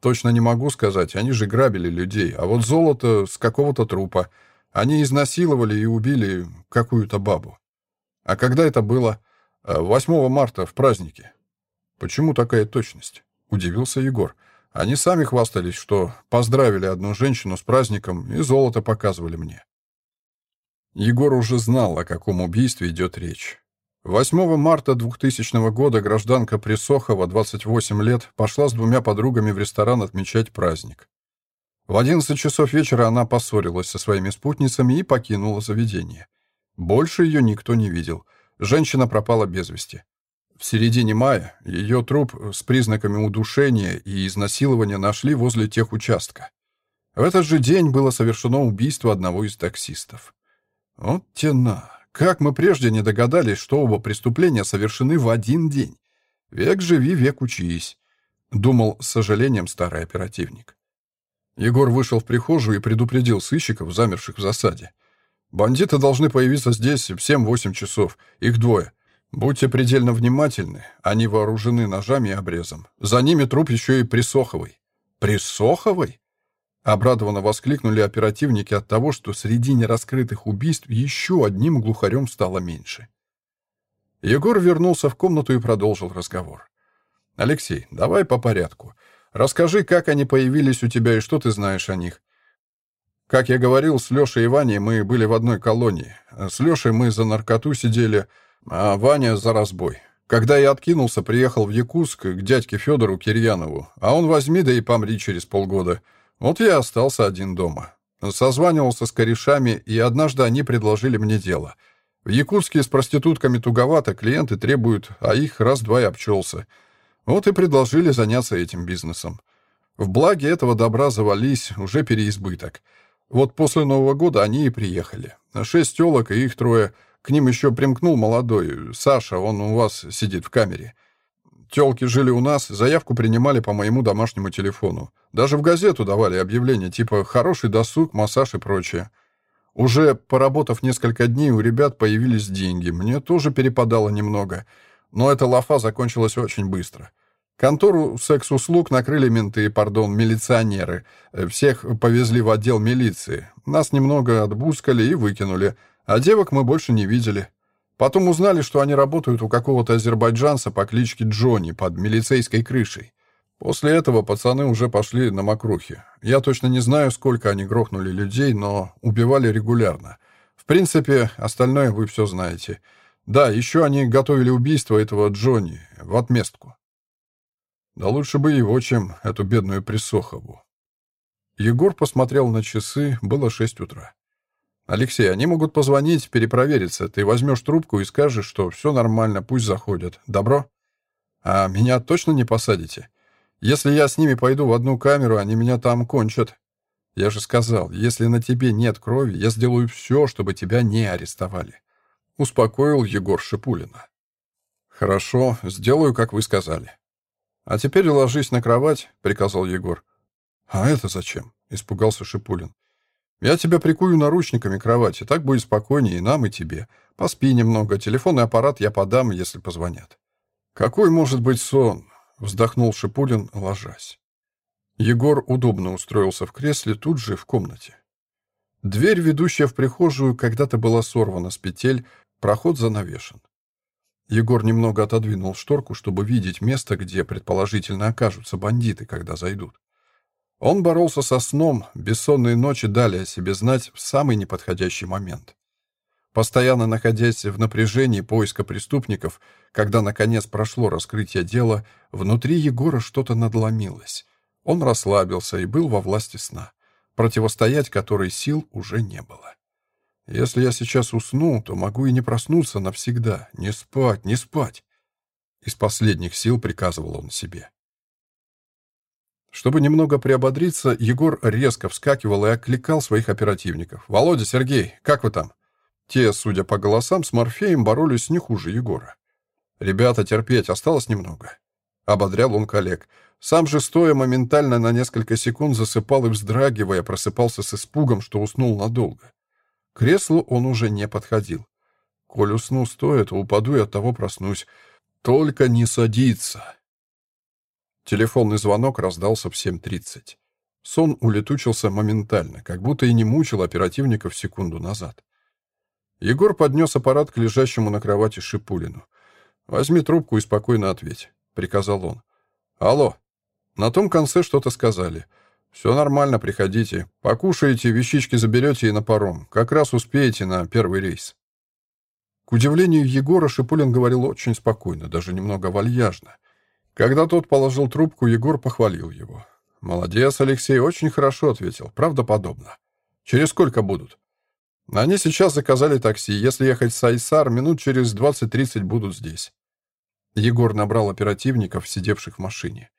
«Точно не могу сказать, они же грабили людей, а вот золото с какого-то трупа. Они изнасиловали и убили какую-то бабу. А когда это было? 8 марта, в празднике. Почему такая точность?» — удивился Егор. «Они сами хвастались, что поздравили одну женщину с праздником и золото показывали мне». Егор уже знал, о каком убийстве идет речь. 8 марта 2000 года гражданка Присохова, 28 лет, пошла с двумя подругами в ресторан отмечать праздник. В 11 часов вечера она поссорилась со своими спутницами и покинула заведение. Больше ее никто не видел. Женщина пропала без вести. В середине мая ее труп с признаками удушения и изнасилования нашли возле тех участка. В этот же день было совершено убийство одного из таксистов. Вот тена. Как мы прежде не догадались, что оба преступления совершены в один день? Век живи, век учись, думал с сожалением старый оперативник. Егор вышел в прихожую и предупредил сыщиков, замерших в засаде. Бандиты должны появиться здесь в 7-8 часов. Их двое. Будьте предельно внимательны. Они вооружены ножами и обрезом. За ними труп еще и Присоховой. Присоховой? Обрадованно воскликнули оперативники от того, что среди нераскрытых убийств еще одним глухарем стало меньше. Егор вернулся в комнату и продолжил разговор. «Алексей, давай по порядку. Расскажи, как они появились у тебя и что ты знаешь о них. Как я говорил, с Лешей и Ваней мы были в одной колонии. С Лешей мы за наркоту сидели, а Ваня за разбой. Когда я откинулся, приехал в Якутск к дядьке Федору Кирьянову, а он возьми да и помри через полгода. Вот я остался один дома. Созванивался с корешами, и однажды они предложили мне дело. В Якутске с проститутками туговато, клиенты требуют, а их раз-два и обчелся. Вот и предложили заняться этим бизнесом. В благе этого добра завались уже переизбыток. Вот после Нового года они и приехали. Шесть телок и их трое. К ним еще примкнул молодой. Саша, он у вас сидит в камере. Телки жили у нас, заявку принимали по моему домашнему телефону. Даже в газету давали объявления типа «хороший досуг», «массаж» и прочее. Уже поработав несколько дней, у ребят появились деньги. Мне тоже перепадало немного. Но эта лафа закончилась очень быстро. Контору секс-услуг накрыли менты, пардон, милиционеры. Всех повезли в отдел милиции. Нас немного отбускали и выкинули. А девок мы больше не видели. Потом узнали, что они работают у какого-то азербайджанца по кличке Джонни под милицейской крышей. После этого пацаны уже пошли на мокрухи. Я точно не знаю, сколько они грохнули людей, но убивали регулярно. В принципе, остальное вы все знаете. Да, еще они готовили убийство этого Джонни в отместку. Да лучше бы его, чем эту бедную Присохову. Егор посмотрел на часы, было шесть утра. «Алексей, они могут позвонить, перепровериться. Ты возьмешь трубку и скажешь, что все нормально, пусть заходят. Добро? А меня точно не посадите? Если я с ними пойду в одну камеру, они меня там кончат. Я же сказал, если на тебе нет крови, я сделаю все, чтобы тебя не арестовали». Успокоил Егор Шипулина. «Хорошо, сделаю, как вы сказали». «А теперь ложись на кровать», — приказал Егор. «А это зачем?» — испугался Шипулин. Я тебя прикую наручниками к кровати, так будет спокойнее и нам, и тебе. Поспи немного, телефонный аппарат я подам, если позвонят». «Какой может быть сон?» — вздохнул Шипулин, ложась. Егор удобно устроился в кресле тут же в комнате. Дверь, ведущая в прихожую, когда-то была сорвана с петель, проход занавешен. Егор немного отодвинул шторку, чтобы видеть место, где предположительно окажутся бандиты, когда зайдут. Он боролся со сном, бессонные ночи дали о себе знать в самый неподходящий момент. Постоянно находясь в напряжении поиска преступников, когда наконец прошло раскрытие дела, внутри Егора что-то надломилось. Он расслабился и был во власти сна, противостоять которой сил уже не было. Если я сейчас усну, то могу и не проснуться навсегда. Не спать, не спать. Из последних сил приказывал он себе. Чтобы немного приободриться, Егор резко вскакивал и окликал своих оперативников. «Володя, Сергей, как вы там?» Те, судя по голосам, с Морфеем боролись не хуже Егора. «Ребята, терпеть, осталось немного». Ободрял он коллег. Сам же, стоя моментально на несколько секунд, засыпал и, вздрагивая, просыпался с испугом, что уснул надолго. К креслу он уже не подходил. «Коль усну стоя, то упаду и от того проснусь. Только не садиться!» Телефонный звонок раздался в 7.30. Сон улетучился моментально, как будто и не мучил оперативников секунду назад. Егор поднес аппарат к лежащему на кровати Шипулину. «Возьми трубку и спокойно ответь», — приказал он. «Алло». На том конце что-то сказали. «Все нормально, приходите. Покушаете, вещички заберете и на паром. Как раз успеете на первый рейс». К удивлению Егора, Шипулин говорил очень спокойно, даже немного вальяжно. Когда тот положил трубку, Егор похвалил его. «Молодец, Алексей, очень хорошо ответил. Правдоподобно. Через сколько будут?» «Они сейчас заказали такси. Если ехать с Айсар, минут через 20-30 будут здесь». Егор набрал оперативников, сидевших в машине.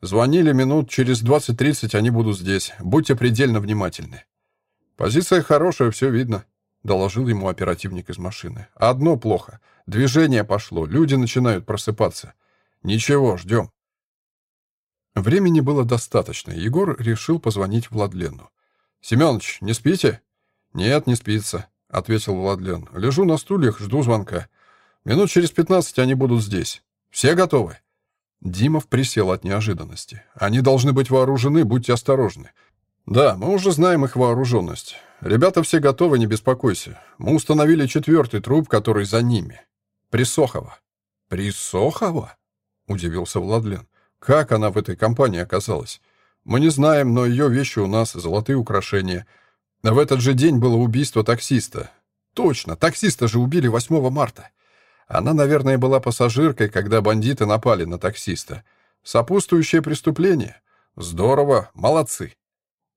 «Звонили минут через 20-30, они будут здесь. Будьте предельно внимательны». «Позиция хорошая, все видно», — доложил ему оперативник из машины. «Одно плохо. Движение пошло, люди начинают просыпаться. Ничего, ждем». Времени было достаточно, Егор решил позвонить Владлену. «Семёныч, не спите?» «Нет, не спится», — ответил Владлен. «Лежу на стульях, жду звонка. Минут через пятнадцать они будут здесь. Все готовы?» Димов присел от неожиданности. «Они должны быть вооружены, будьте осторожны». «Да, мы уже знаем их вооруженность. Ребята все готовы, не беспокойся. Мы установили четвертый труп, который за ними. Присохова». «Присохова?» — удивился Владлен. «Как она в этой компании оказалась? Мы не знаем, но ее вещи у нас, золотые украшения. В этот же день было убийство таксиста. Точно, таксиста же убили 8 марта. Она, наверное, была пассажиркой, когда бандиты напали на таксиста. Сопутствующее преступление? Здорово, молодцы.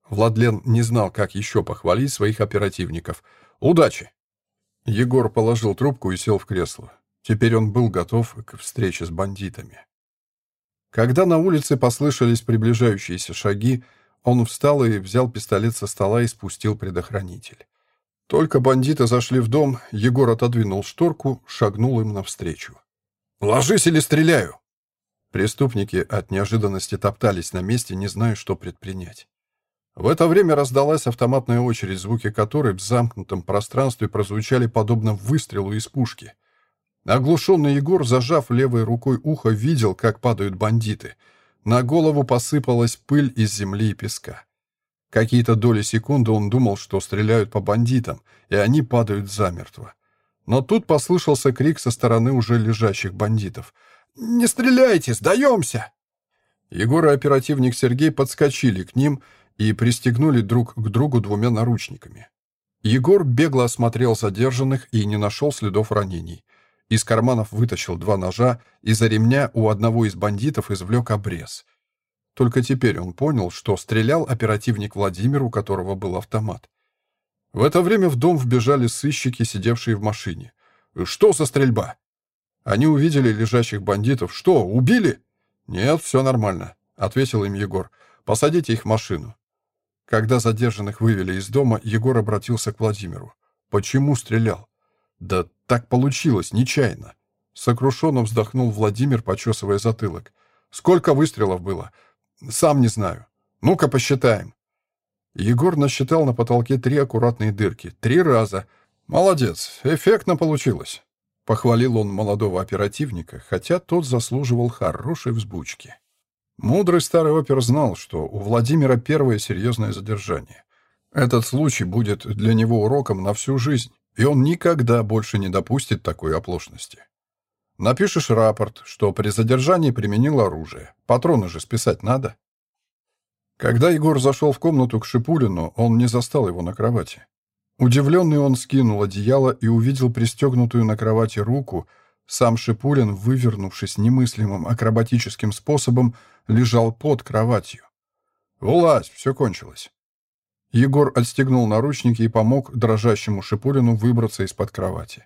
Владлен не знал, как еще похвалить своих оперативников. Удачи! Егор положил трубку и сел в кресло. Теперь он был готов к встрече с бандитами. Когда на улице послышались приближающиеся шаги, он встал и взял пистолет со стола и спустил предохранитель. Только бандиты зашли в дом, Егор отодвинул шторку, шагнул им навстречу. «Ложись или стреляю!» Преступники от неожиданности топтались на месте, не зная, что предпринять. В это время раздалась автоматная очередь, звуки которой в замкнутом пространстве прозвучали подобно выстрелу из пушки. Оглушенный Егор, зажав левой рукой ухо, видел, как падают бандиты. На голову посыпалась пыль из земли и песка. Какие-то доли секунды он думал, что стреляют по бандитам, и они падают замертво. Но тут послышался крик со стороны уже лежащих бандитов. «Не стреляйте! Сдаемся!» Егор и оперативник Сергей подскочили к ним и пристегнули друг к другу двумя наручниками. Егор бегло осмотрел задержанных и не нашел следов ранений. Из карманов вытащил два ножа, и за ремня у одного из бандитов извлек обрез. Только теперь он понял, что стрелял оперативник Владимир, у которого был автомат. В это время в дом вбежали сыщики, сидевшие в машине. «Что за стрельба?» Они увидели лежащих бандитов. «Что, убили?» «Нет, все нормально», — ответил им Егор. «Посадите их в машину». Когда задержанных вывели из дома, Егор обратился к Владимиру. «Почему стрелял?» «Да так получилось, нечаянно». Сокрушенно вздохнул Владимир, почесывая затылок. «Сколько выстрелов было?» Сам не знаю. Ну-ка посчитаем. Егор насчитал на потолке три аккуратные дырки. Три раза. Молодец, эффектно получилось. Похвалил он молодого оперативника, хотя тот заслуживал хорошей взбучки. Мудрый старый опер знал, что у Владимира первое серьезное задержание. Этот случай будет для него уроком на всю жизнь, и он никогда больше не допустит такой оплошности. Напишешь рапорт, что при задержании применил оружие. Патроны же списать надо. Когда Егор зашел в комнату к Шипулину, он не застал его на кровати. Удивленный он скинул одеяло и увидел пристегнутую на кровати руку. Сам Шипулин, вывернувшись немыслимым акробатическим способом, лежал под кроватью. «Влазь, все кончилось». Егор отстегнул наручники и помог дрожащему Шипулину выбраться из-под кровати.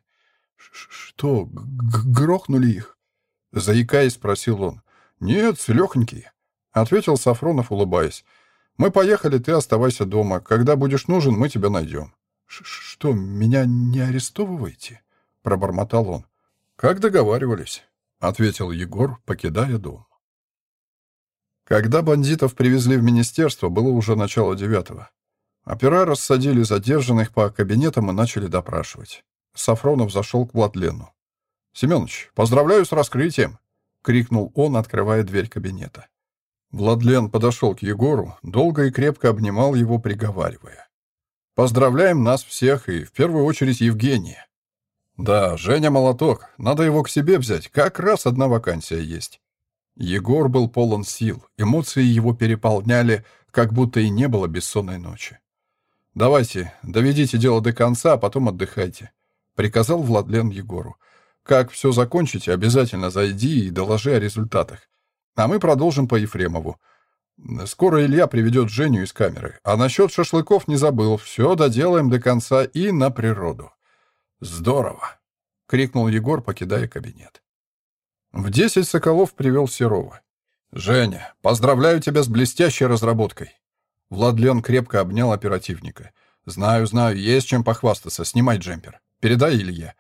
«Что, грохнули их?» Заикаясь, спросил он. «Нет, легонькие», — ответил Сафронов, улыбаясь. «Мы поехали, ты оставайся дома. Когда будешь нужен, мы тебя найдем». «Что, меня не арестовываете?» — пробормотал он. «Как договаривались», — ответил Егор, покидая дом. Когда бандитов привезли в министерство, было уже начало девятого. Опера рассадили задержанных по кабинетам и начали допрашивать. Сафронов зашел к Владлену. «Семенович, поздравляю с раскрытием!» — крикнул он, открывая дверь кабинета. Владлен подошел к Егору, долго и крепко обнимал его, приговаривая. «Поздравляем нас всех и, в первую очередь, Евгения!» «Да, Женя молоток, надо его к себе взять, как раз одна вакансия есть». Егор был полон сил, эмоции его переполняли, как будто и не было бессонной ночи. «Давайте, доведите дело до конца, а потом отдыхайте», — приказал Владлен Егору. «Как все закончите, обязательно зайди и доложи о результатах. А мы продолжим по Ефремову. Скоро Илья приведет Женю из камеры. А насчет шашлыков не забыл. Все доделаем до конца и на природу». «Здорово!» — крикнул Егор, покидая кабинет. В десять Соколов привел Серова. «Женя, поздравляю тебя с блестящей разработкой!» Владлен крепко обнял оперативника. «Знаю, знаю, есть чем похвастаться. Снимай джемпер. Передай Илье.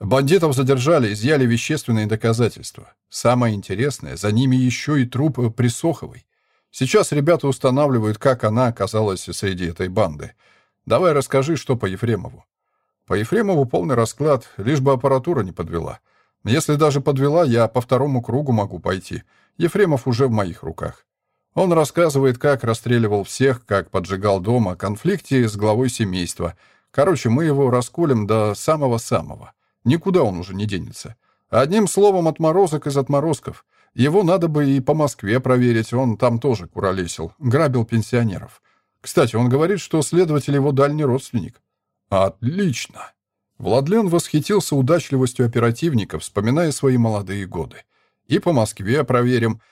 Бандитов задержали, изъяли вещественные доказательства. Самое интересное, за ними еще и труп Присоховой. Сейчас ребята устанавливают, как она оказалась среди этой банды. Давай расскажи, что по Ефремову». По Ефремову полный расклад, лишь бы аппаратура не подвела. Если даже подвела, я по второму кругу могу пойти. Ефремов уже в моих руках. Он рассказывает, как расстреливал всех, как поджигал дом, о конфликте с главой семейства. Короче, мы его расколем до самого-самого. Никуда он уже не денется. Одним словом, отморозок из отморозков. Его надо бы и по Москве проверить, он там тоже куролесил, грабил пенсионеров. Кстати, он говорит, что следователь его дальний родственник. Отлично. Владлен восхитился удачливостью оперативника, вспоминая свои молодые годы. И по Москве проверим —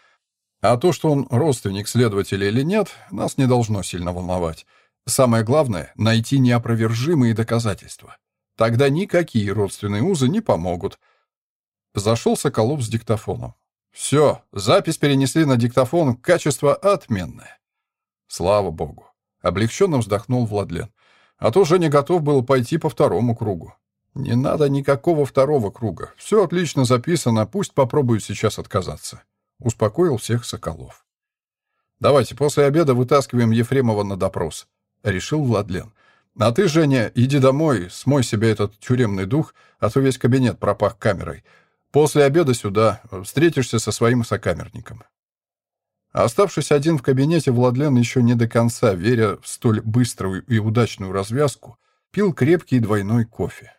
а то, что он родственник следователя или нет, нас не должно сильно волновать. Самое главное — найти неопровержимые доказательства. Тогда никакие родственные узы не помогут. Зашел Соколов с диктофоном. Все, запись перенесли на диктофон, качество отменное. Слава богу. Облегченно вздохнул Владлен. А то Женя готов был пойти по второму кругу. Не надо никакого второго круга. Все отлично записано, пусть попробуют сейчас отказаться. Успокоил всех Соколов. «Давайте после обеда вытаскиваем Ефремова на допрос», — решил Владлен. «А ты, Женя, иди домой, смой себе этот тюремный дух, а то весь кабинет пропах камерой. После обеда сюда, встретишься со своим сокамерником». Оставшись один в кабинете, Владлен еще не до конца, веря в столь быструю и удачную развязку, пил крепкий двойной кофе.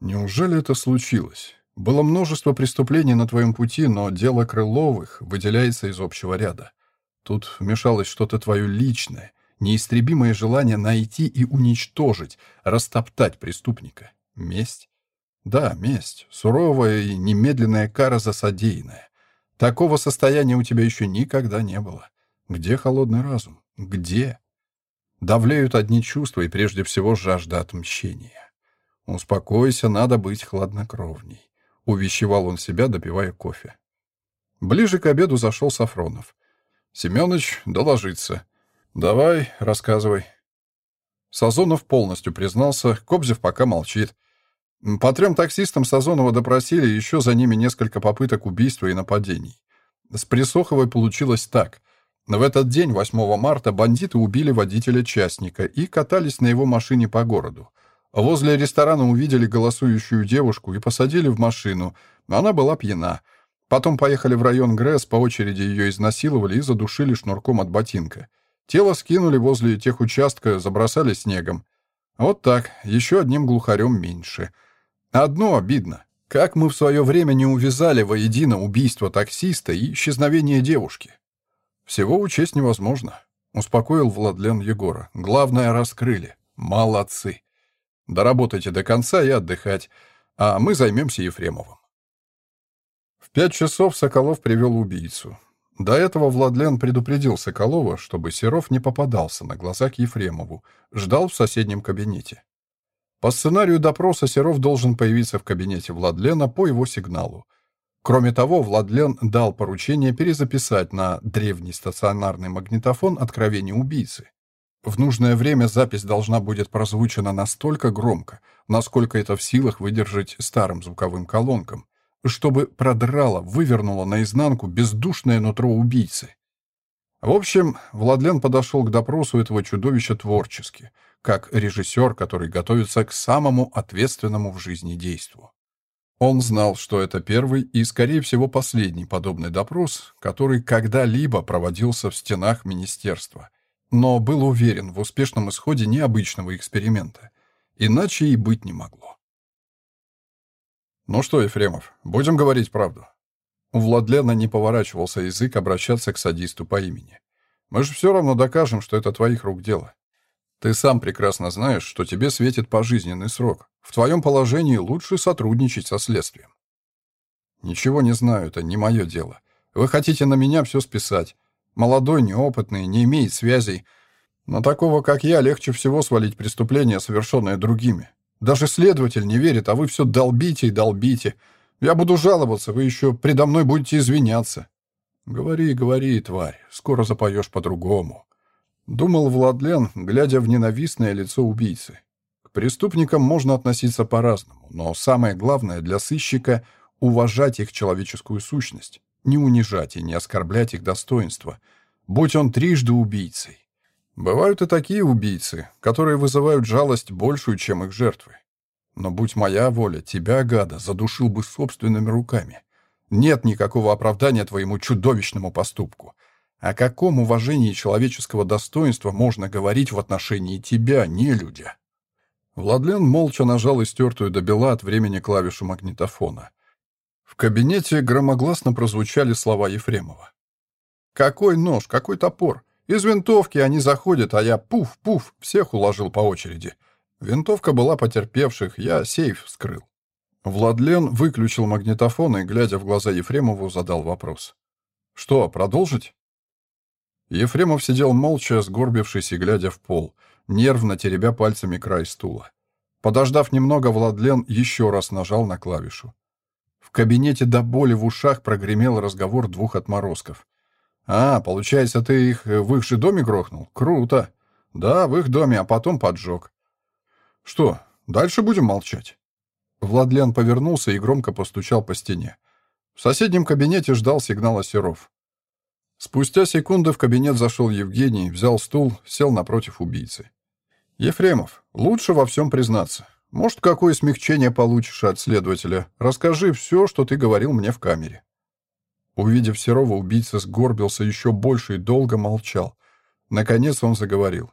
Неужели это случилось? Было множество преступлений на твоем пути, но дело Крыловых выделяется из общего ряда. Тут вмешалось что-то твое личное, неистребимое желание найти и уничтожить, растоптать преступника. Месть? Да, месть. Суровая и немедленная кара за содеянное. Такого состояния у тебя еще никогда не было. Где холодный разум? Где? Давлеют одни чувства и прежде всего жажда отмщения. Успокойся, надо быть хладнокровней. — увещевал он себя, допивая кофе. Ближе к обеду зашел Сафронов. «Семёныч, доложиться. Давай, рассказывай». Сазонов полностью признался, Кобзев пока молчит. По трем таксистам Сазонова допросили, еще за ними несколько попыток убийства и нападений. С Присоховой получилось так. В этот день, 8 марта, бандиты убили водителя-частника и катались на его машине по городу. Возле ресторана увидели голосующую девушку и посадили в машину. Она была пьяна. Потом поехали в район ГРЭС, по очереди ее изнасиловали и задушили шнурком от ботинка. Тело скинули возле техучастка, забросали снегом. Вот так, еще одним глухарем меньше. Одно обидно. Как мы в свое время не увязали воедино убийство таксиста и исчезновение девушки? Всего учесть невозможно, — успокоил Владлен Егора. Главное, раскрыли. Молодцы. Доработайте до конца и отдыхать, а мы займемся Ефремовым. В пять часов Соколов привел убийцу. До этого Владлен предупредил Соколова, чтобы Серов не попадался на глаза к Ефремову, ждал в соседнем кабинете. По сценарию допроса Серов должен появиться в кабинете Владлена по его сигналу. Кроме того, Владлен дал поручение перезаписать на древний стационарный магнитофон откровение убийцы. В нужное время запись должна будет прозвучена настолько громко, насколько это в силах выдержать старым звуковым колонкам, чтобы продрало, вывернуло наизнанку бездушное нутро убийцы. В общем, Владлен подошел к допросу этого чудовища творчески, как режиссер, который готовится к самому ответственному в жизни действу. Он знал, что это первый и, скорее всего, последний подобный допрос, который когда-либо проводился в стенах министерства, но был уверен в успешном исходе необычного эксперимента. Иначе и быть не могло. «Ну что, Ефремов, будем говорить правду?» У Владлена не поворачивался язык обращаться к садисту по имени. «Мы же все равно докажем, что это твоих рук дело. Ты сам прекрасно знаешь, что тебе светит пожизненный срок. В твоем положении лучше сотрудничать со следствием». «Ничего не знаю, это не мое дело. Вы хотите на меня все списать. Молодой, неопытный, не имеет связей. На такого, как я, легче всего свалить преступление, совершенное другими. Даже следователь не верит, а вы все долбите и долбите. Я буду жаловаться, вы еще предо мной будете извиняться. Говори, говори, тварь, скоро запоешь по-другому. Думал Владлен, глядя в ненавистное лицо убийцы. К преступникам можно относиться по-разному, но самое главное для сыщика — уважать их человеческую сущность, не унижать и не оскорблять их достоинство, будь он трижды убийцей. Бывают и такие убийцы, которые вызывают жалость большую, чем их жертвы. Но будь моя воля, тебя, гада, задушил бы собственными руками. Нет никакого оправдания твоему чудовищному поступку. О каком уважении человеческого достоинства можно говорить в отношении тебя, не людя? Владлен молча нажал истертую до бела от времени клавишу магнитофона. В кабинете громогласно прозвучали слова Ефремова. «Какой нож? Какой топор? Из винтовки они заходят, а я пуф-пуф, всех уложил по очереди. Винтовка была потерпевших, я сейф вскрыл. Владлен выключил магнитофон и, глядя в глаза Ефремову, задал вопрос. «Что, продолжить?» Ефремов сидел молча, сгорбившись и глядя в пол, нервно теребя пальцами край стула. Подождав немного, Владлен еще раз нажал на клавишу. В кабинете до боли в ушах прогремел разговор двух отморозков. «А, получается, ты их э, в их же доме грохнул? Круто!» «Да, в их доме, а потом поджег». «Что, дальше будем молчать?» Владлен повернулся и громко постучал по стене. В соседнем кабинете ждал сигнала Серов. Спустя секунды в кабинет зашел Евгений, взял стул, сел напротив убийцы. «Ефремов, лучше во всем признаться. Может, какое смягчение получишь от следователя? Расскажи все, что ты говорил мне в камере». Увидев Серова, убийца сгорбился еще больше и долго молчал. Наконец он заговорил.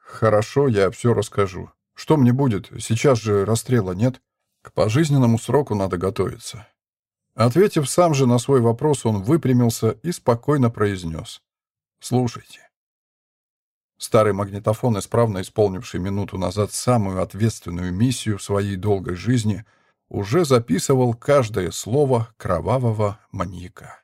«Хорошо, я все расскажу. Что мне будет? Сейчас же расстрела нет. К пожизненному сроку надо готовиться». Ответив сам же на свой вопрос, он выпрямился и спокойно произнес. «Слушайте». Старый магнитофон, исправно исполнивший минуту назад самую ответственную миссию в своей долгой жизни — уже записывал каждое слово кровавого маньяка.